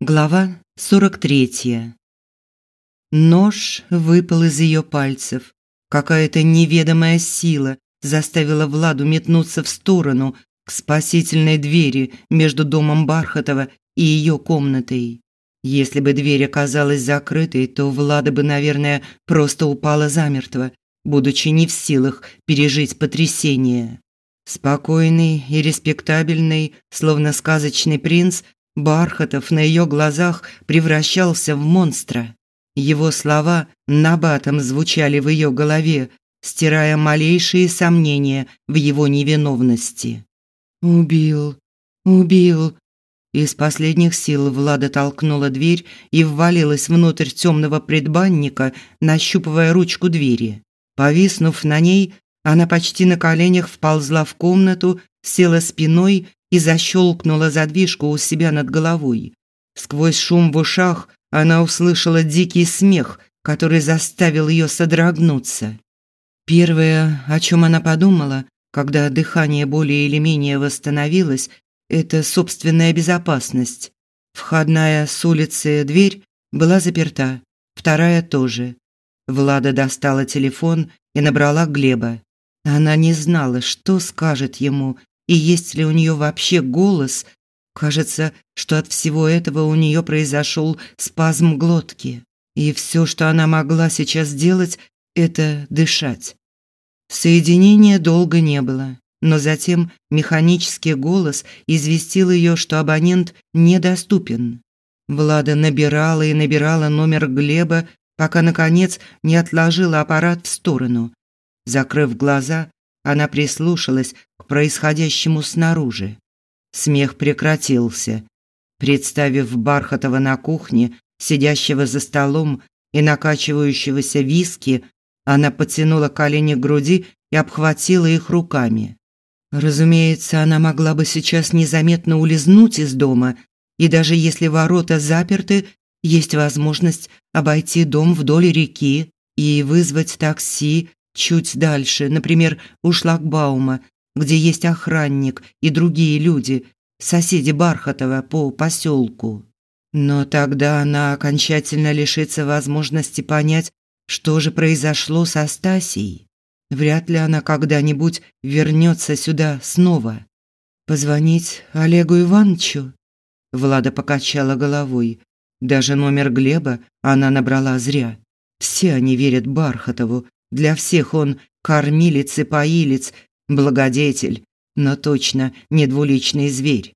Глава 43. Нож выпал из ее пальцев. Какая-то неведомая сила заставила Владу метнуться в сторону к спасительной двери между домом Бархатова и ее комнатой. Если бы дверь оказалась закрытой, то Влада бы, наверное, просто упала замертво, будучи не в силах пережить потрясение. Спокойный и респектабельный, словно сказочный принц, Бархатов на ее глазах превращался в монстра. Его слова набатом звучали в ее голове, стирая малейшие сомнения в его невиновности. «Убил, убил!» Из последних сил Влада толкнула дверь и ввалилась внутрь темного предбанника, нащупывая ручку двери. Повиснув на ней, она почти на коленях вползла в комнату, села спиной и защелкнула задвижку у себя над головой. Сквозь шум в ушах она услышала дикий смех, который заставил ее содрогнуться. Первое, о чем она подумала, когда дыхание более или менее восстановилось, это собственная безопасность. Входная с улицы дверь была заперта, вторая тоже. Влада достала телефон и набрала Глеба. Она не знала, что скажет ему, и есть ли у нее вообще голос. Кажется, что от всего этого у нее произошел спазм глотки, и все, что она могла сейчас сделать, это дышать. Соединения долго не было, но затем механический голос известил ее, что абонент недоступен. Влада набирала и набирала номер Глеба, пока наконец не отложила аппарат в сторону. Закрыв глаза, она прислушалась к происходящему снаружи. Смех прекратился. Представив Бархатова на кухне, сидящего за столом и накачивающегося виски, она потянула колени к груди и обхватила их руками. Разумеется, она могла бы сейчас незаметно улизнуть из дома, и даже если ворота заперты, есть возможность обойти дом вдоль реки и вызвать такси чуть дальше, например, у шлагбаума, где есть охранник и другие люди, соседи Бархатова по поселку. Но тогда она окончательно лишится возможности понять, что же произошло со Стасией. Вряд ли она когда-нибудь вернется сюда снова. Позвонить Олегу Ивановичу? Влада покачала головой. Даже номер Глеба она набрала зря. Все они верят Бархатову, для всех он кормилец и поилец, благодетель, но точно не двуличный зверь.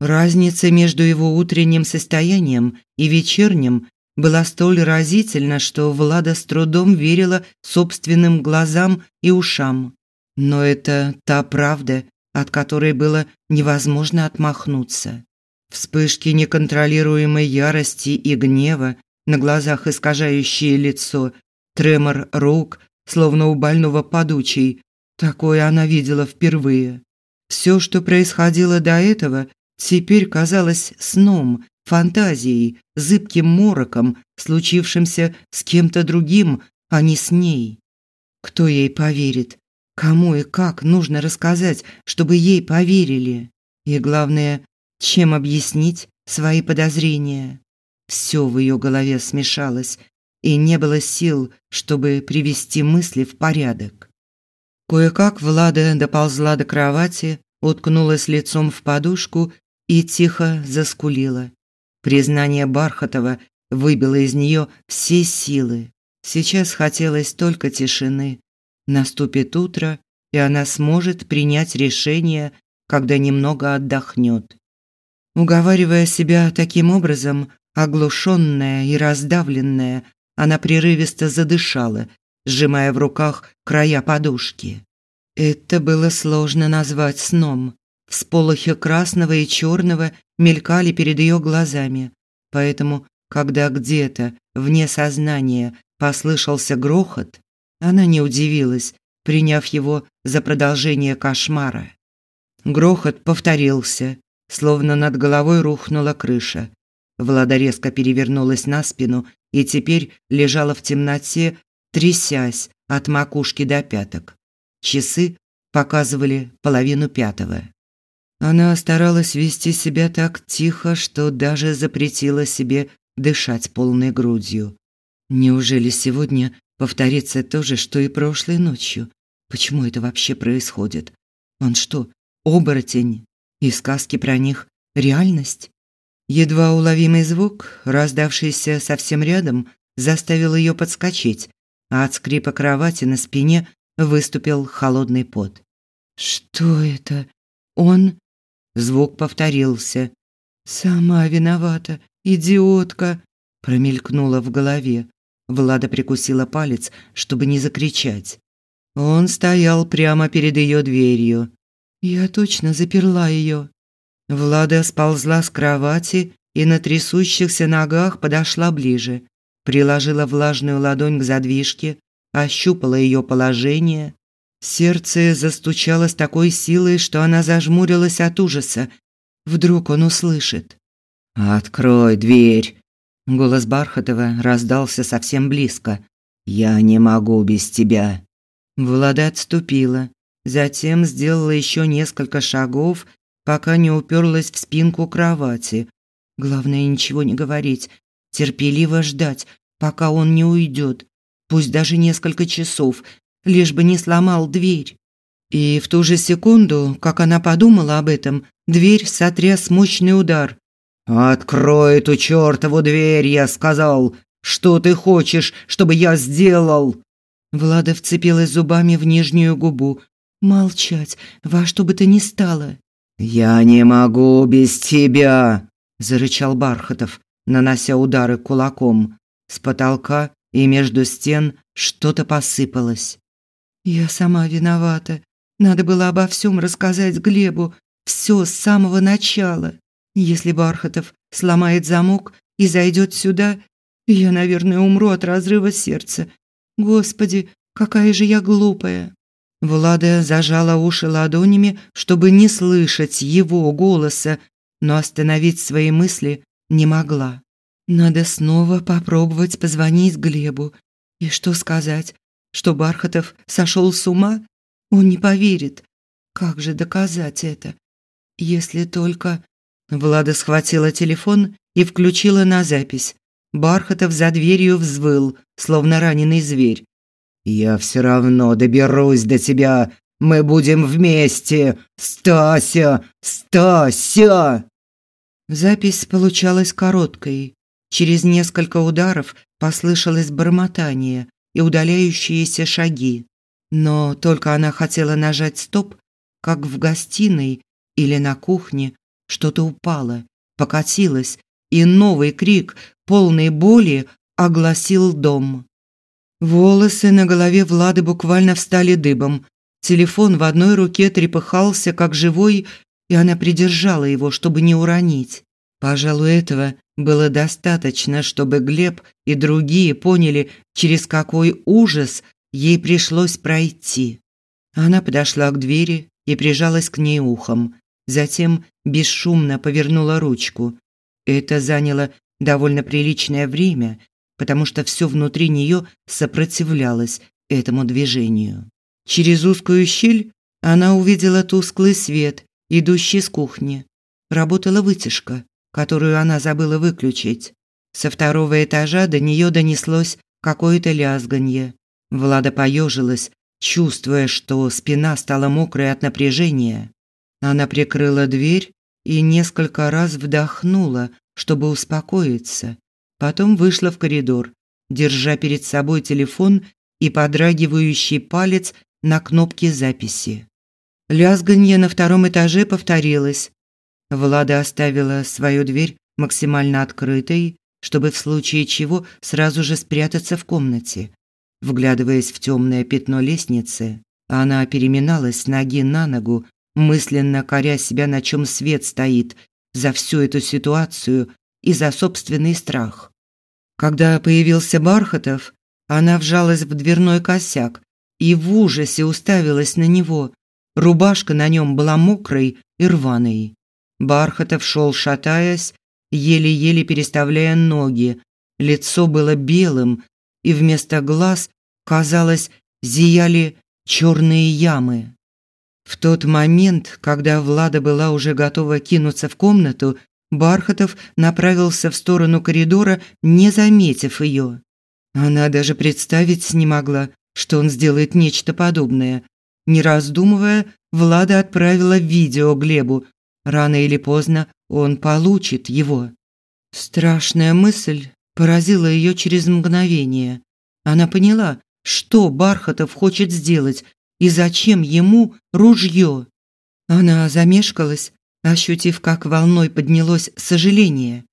Разница между его утренним состоянием и вечерним была столь разительна, что Влада с трудом верила собственным глазам и ушам. Но это та правда, от которой было невозможно отмахнуться. Вспышки неконтролируемой ярости и гнева, на глазах искажающие лицо, тремор рук, словно у больного подучей. Такое она видела впервые. Все, что происходило до этого, теперь казалось сном, фантазией, зыбким мороком, случившимся с кем-то другим, а не с ней. Кто ей поверит? Кому и как нужно рассказать, чтобы ей поверили? И главное, чем объяснить свои подозрения? Все в ее голове смешалось, и не было сил, чтобы привести мысли в порядок. Кое-как Влада доползла до кровати, уткнулась лицом в подушку и тихо заскулила. Признание Бархатова выбило из нее все силы. Сейчас хотелось только тишины. Наступит утро, и она сможет принять решение, когда немного отдохнет. Уговаривая себя таким образом, оглушенная и раздавленная, она прерывисто задышала, сжимая в руках края подушки. Это было сложно назвать сном. Всполохи красного и черного мелькали перед ее глазами. Поэтому, когда где-то, вне сознания, послышался грохот, она не удивилась, приняв его за продолжение кошмара. Грохот повторился, словно над головой рухнула крыша. Влада резко перевернулась на спину и теперь лежала в темноте, трясясь от макушки до пяток. Часы показывали половину пятого. Она старалась вести себя так тихо, что даже запретила себе дышать полной грудью. Неужели сегодня повторится то же, что и прошлой ночью? Почему это вообще происходит? Он что, оборотень? И сказки про них реальность? Едва уловимый звук, раздавшийся совсем рядом, заставил ее подскочить, а от скрипа кровати на спине выступил холодный пот. Что это? Он Звук повторился. Сама виновата, идиотка, промелькнула в голове. Влада прикусила палец, чтобы не закричать. Он стоял прямо перед ее дверью. Я точно заперла ее. Влада сползла с кровати и на трясущихся ногах подошла ближе, приложила влажную ладонь к задвижке, ощупала ее положение Сердце застучало с такой силой, что она зажмурилась от ужаса. Вдруг он услышит. «Открой дверь!» Голос Бархатова раздался совсем близко. «Я не могу без тебя!» Влада отступила, затем сделала еще несколько шагов, пока не уперлась в спинку кровати. Главное ничего не говорить, терпеливо ждать, пока он не уйдет. Пусть даже несколько часов, лишь бы не сломал дверь. И в ту же секунду, как она подумала об этом, дверь сотряс мощный удар. «Открой эту чертову дверь, я сказал! Что ты хочешь, чтобы я сделал?» Влада вцепилась зубами в нижнюю губу. «Молчать, во что бы то ни стало!» «Я не могу без тебя!» – зарычал Бархатов, нанося удары кулаком. С потолка и между стен что-то посыпалось. Я сама виновата. Надо было обо всем рассказать Глебу, все с самого начала. Если Бархатов сломает замок и зайдет сюда, я, наверное, умру от разрыва сердца. Господи, какая же я глупая. Влада зажала уши ладонями, чтобы не слышать его голоса, но остановить свои мысли не могла. Надо снова попробовать позвонить Глебу. И что сказать? Что Бархатов сошел с ума? Он не поверит. Как же доказать это? Если только... Влада схватила телефон и включила на запись. Бархатов за дверью взвыл, словно раненый зверь. «Я все равно доберусь до тебя. Мы будем вместе. Стася! Стася!» Запись получалась короткой. Через несколько ударов послышалось бормотание, и удаляющиеся шаги. Но только она хотела нажать стоп, как в гостиной или на кухне что-то упало, покатилось, и новый крик, полный боли, огласил дом. Волосы на голове Влады буквально встали дыбом. Телефон в одной руке трепыхался, как живой, и она придержала его, чтобы не уронить. Пожалуй, этого было достаточно, чтобы Глеб и другие поняли, через какой ужас ей пришлось пройти. Она подошла к двери и прижалась к ней ухом. Затем бесшумно повернула ручку. Это заняло довольно приличное время, потому что все внутри нее сопротивлялось этому движению. Через узкую щель она увидела тусклый свет, идущий с кухни. Работала вытяжка которую она забыла выключить. Со второго этажа до нее донеслось какое-то лязганье. Влада поежилась, чувствуя, что спина стала мокрой от напряжения. Она прикрыла дверь и несколько раз вдохнула, чтобы успокоиться. Потом вышла в коридор, держа перед собой телефон и подрагивающий палец на кнопке записи. Лязганье на втором этаже повторилось, Влада оставила свою дверь максимально открытой, чтобы в случае чего сразу же спрятаться в комнате. Вглядываясь в темное пятно лестницы, она переминалась с ноги на ногу, мысленно коря себя, на чем свет стоит, за всю эту ситуацию и за собственный страх. Когда появился Бархатов, она вжалась в дверной косяк и в ужасе уставилась на него. Рубашка на нем была мокрой и рваной. Бархатов шел, шатаясь, еле-еле переставляя ноги. Лицо было белым, и вместо глаз, казалось, зияли черные ямы. В тот момент, когда Влада была уже готова кинуться в комнату, Бархатов направился в сторону коридора, не заметив ее. Она даже представить не могла, что он сделает нечто подобное. Не раздумывая, Влада отправила видео Глебу. Рано или поздно он получит его. Страшная мысль поразила ее через мгновение. Она поняла, что Бархатов хочет сделать и зачем ему ружье. Она замешкалась, ощутив, как волной поднялось сожаление.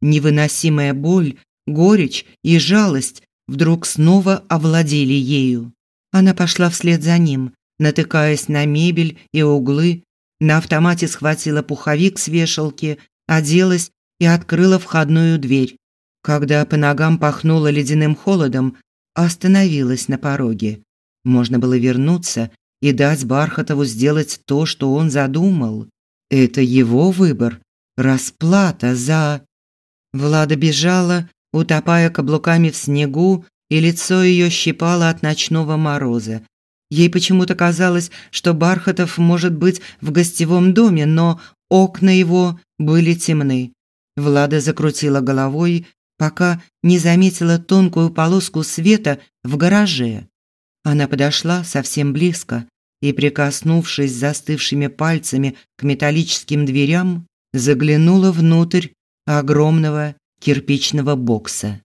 Невыносимая боль, горечь и жалость вдруг снова овладели ею. Она пошла вслед за ним, натыкаясь на мебель и углы, на автомате схватила пуховик с вешалки, оделась и открыла входную дверь. Когда по ногам пахнуло ледяным холодом, остановилась на пороге. Можно было вернуться и дать Бархатову сделать то, что он задумал. Это его выбор, расплата за Влада бежала, утопая каблуками в снегу, и лицо ее щипало от ночного мороза. Ей почему-то казалось, что Бархатов может быть в гостевом доме, но окна его были темны. Влада закрутила головой, пока не заметила тонкую полоску света в гараже. Она подошла совсем близко и, прикоснувшись застывшими пальцами к металлическим дверям, заглянула внутрь огромного кирпичного бокса.